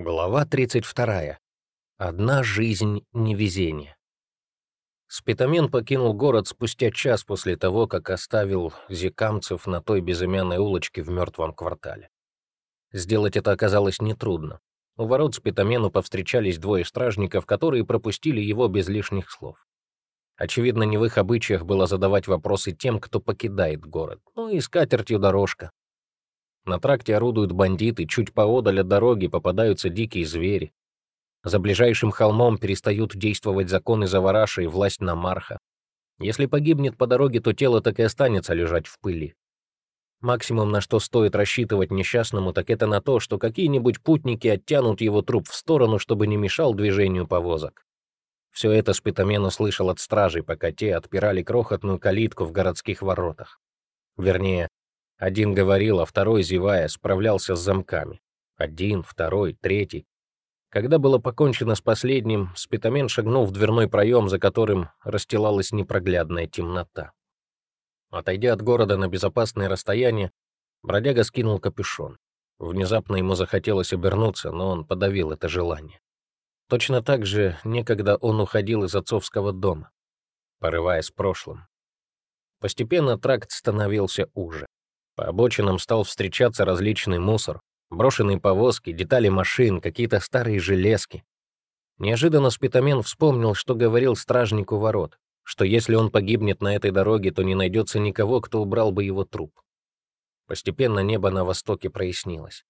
Глава 32. Одна жизнь невезения. Спитамен покинул город спустя час после того, как оставил зикамцев на той безымянной улочке в мертвом квартале. Сделать это оказалось нетрудно. У ворот Спитамену повстречались двое стражников, которые пропустили его без лишних слов. Очевидно, не в их обычаях было задавать вопросы тем, кто покидает город. Ну и с катертью дорожка. На тракте орудуют бандиты, чуть поодаль от дороги попадаются дикие звери. За ближайшим холмом перестают действовать законы Завараша и власть Намарха. Если погибнет по дороге, то тело так и останется лежать в пыли. Максимум, на что стоит рассчитывать несчастному, так это на то, что какие-нибудь путники оттянут его труп в сторону, чтобы не мешал движению повозок. Все это Спитамен услышал от стражей, пока те отпирали крохотную калитку в городских воротах. Вернее, один говорил, а второй, зевая, справлялся с замками. Один, второй, третий. Когда было покончено с последним, Спитамен шагнул в дверной проем, за которым расстилалась непроглядная темнота. Отойдя от города на безопасное расстояние, бродяга скинул капюшон. Внезапно ему захотелось обернуться, но он подавил это желание. Точно так же некогда он уходил из отцовского дома, порываясь прошлым. Постепенно тракт становился уже. По обочинам стал встречаться различный мусор, брошенные повозки, детали машин, какие-то старые железки. Неожиданно Спитамен вспомнил, что говорил стражнику ворот, что если он погибнет на этой дороге, то не найдется никого, кто убрал бы его труп. Постепенно небо на востоке прояснилось.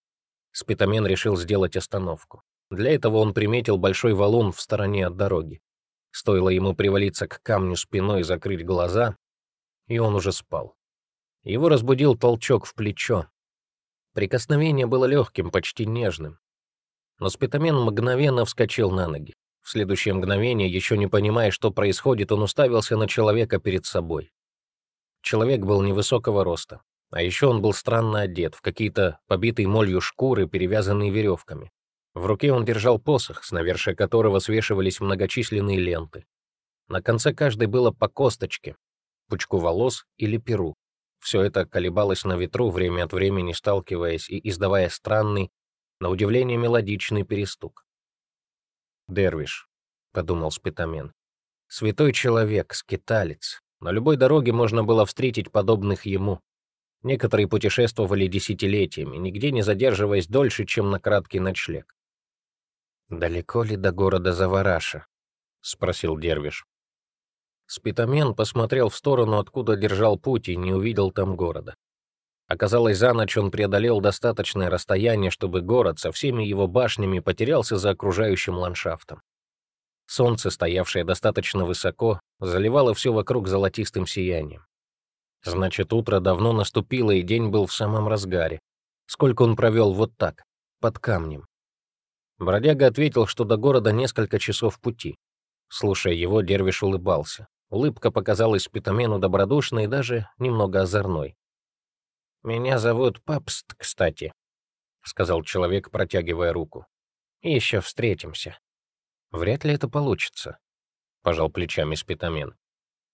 Спитамен решил сделать остановку. Для этого он приметил большой валун в стороне от дороги. Стоило ему привалиться к камню спиной и закрыть глаза, и он уже спал. Его разбудил толчок в плечо. Прикосновение было легким, почти нежным. Но спитамен мгновенно вскочил на ноги. В следующее мгновение, еще не понимая, что происходит, он уставился на человека перед собой. Человек был невысокого роста, а еще он был странно одет, в какие-то побитые молью шкуры, перевязанные веревками. В руке он держал посох, с навершия которого свешивались многочисленные ленты. На конце каждой было по косточке, пучку волос или перу. Все это колебалось на ветру, время от времени сталкиваясь и издавая странный, на удивление мелодичный перестук. «Дервиш», — подумал Спитамен, — «святой человек, скиталец. На любой дороге можно было встретить подобных ему. Некоторые путешествовали десятилетиями, нигде не задерживаясь дольше, чем на краткий ночлег. «Далеко ли до города Завараша?» — спросил Дервиш. Спитамен посмотрел в сторону, откуда держал путь, и не увидел там города. Оказалось, за ночь он преодолел достаточное расстояние, чтобы город со всеми его башнями потерялся за окружающим ландшафтом. Солнце, стоявшее достаточно высоко, заливало все вокруг золотистым сиянием. Значит, утро давно наступило, и день был в самом разгаре. Сколько он провел вот так, под камнем? Бродяга ответил, что до города несколько часов пути. Слушая его, Дервиш улыбался. Улыбка показалась Питамену добродушной и даже немного озорной. «Меня зовут Папст, кстати», — сказал человек, протягивая руку. «И еще встретимся». «Вряд ли это получится», — пожал плечами Спитамен.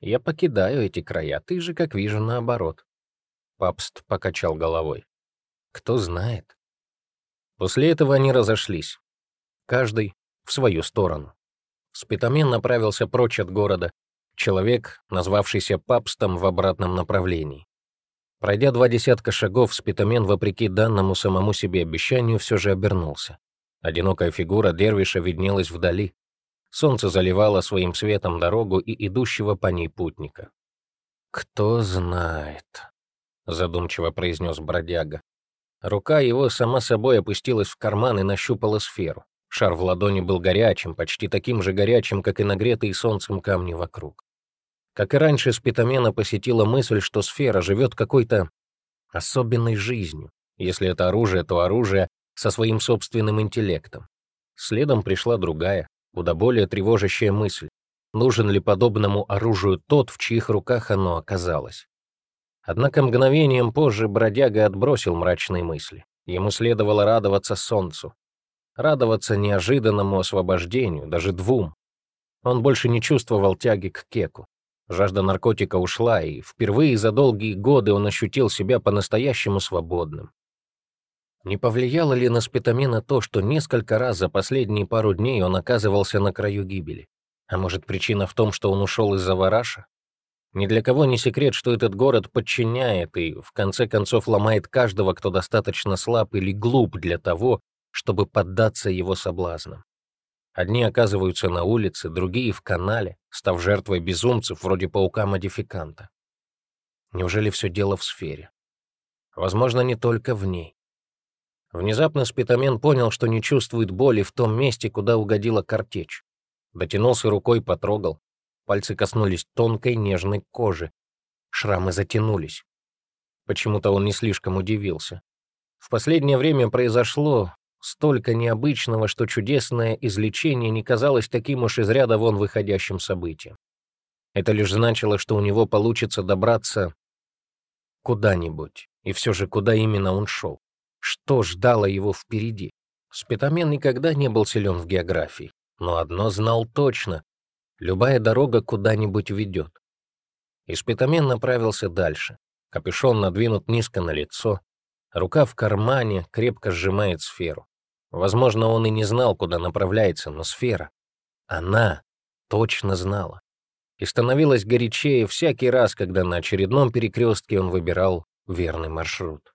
«Я покидаю эти края, ты же, как вижу, наоборот». Папст покачал головой. «Кто знает». После этого они разошлись. Каждый в свою сторону. Спитамен направился прочь от города, Человек, назвавшийся папстом в обратном направлении. Пройдя два десятка шагов, Спитамен, вопреки данному самому себе обещанию, все же обернулся. Одинокая фигура Дервиша виднелась вдали. Солнце заливало своим светом дорогу и идущего по ней путника. «Кто знает», — задумчиво произнес бродяга. Рука его сама собой опустилась в карман и нащупала сферу. Шар в ладони был горячим, почти таким же горячим, как и нагретые солнцем камни вокруг. Как и раньше, Спитамена посетила мысль, что сфера живет какой-то особенной жизнью. Если это оружие, то оружие со своим собственным интеллектом. Следом пришла другая, куда более тревожащая мысль. Нужен ли подобному оружию тот, в чьих руках оно оказалось? Однако мгновением позже бродяга отбросил мрачные мысли. Ему следовало радоваться солнцу, радоваться неожиданному освобождению, даже двум. Он больше не чувствовал тяги к кеку. Жажда наркотика ушла, и впервые за долгие годы он ощутил себя по-настоящему свободным. Не повлияло ли на спитамена то, что несколько раз за последние пару дней он оказывался на краю гибели? А может, причина в том, что он ушел из-за Вараша? Ни для кого не секрет, что этот город подчиняет и, в конце концов, ломает каждого, кто достаточно слаб или глуп для того, чтобы поддаться его соблазнам. Одни оказываются на улице, другие — в канале, став жертвой безумцев вроде паука-модификанта. Неужели все дело в сфере? Возможно, не только в ней. Внезапно Спитамен понял, что не чувствует боли в том месте, куда угодила картечь. Дотянулся рукой, потрогал. Пальцы коснулись тонкой нежной кожи. Шрамы затянулись. Почему-то он не слишком удивился. В последнее время произошло столько необычного, что чудесное излечение не казалось таким уж из ряда вон выходящим событием. Это лишь значило, что у него получится добраться куда-нибудь, и все же куда именно он шел. Что ждало его впереди? Спитамен никогда не был силен в географии, но одно знал точно — любая дорога куда-нибудь ведет. И Спитамен направился дальше. Капюшон надвинут низко на лицо, рука в кармане крепко сжимает сферу. Возможно, он и не знал, куда направляется, но сфера, она точно знала. И становилась горячее всякий раз, когда на очередном перекрестке он выбирал верный маршрут.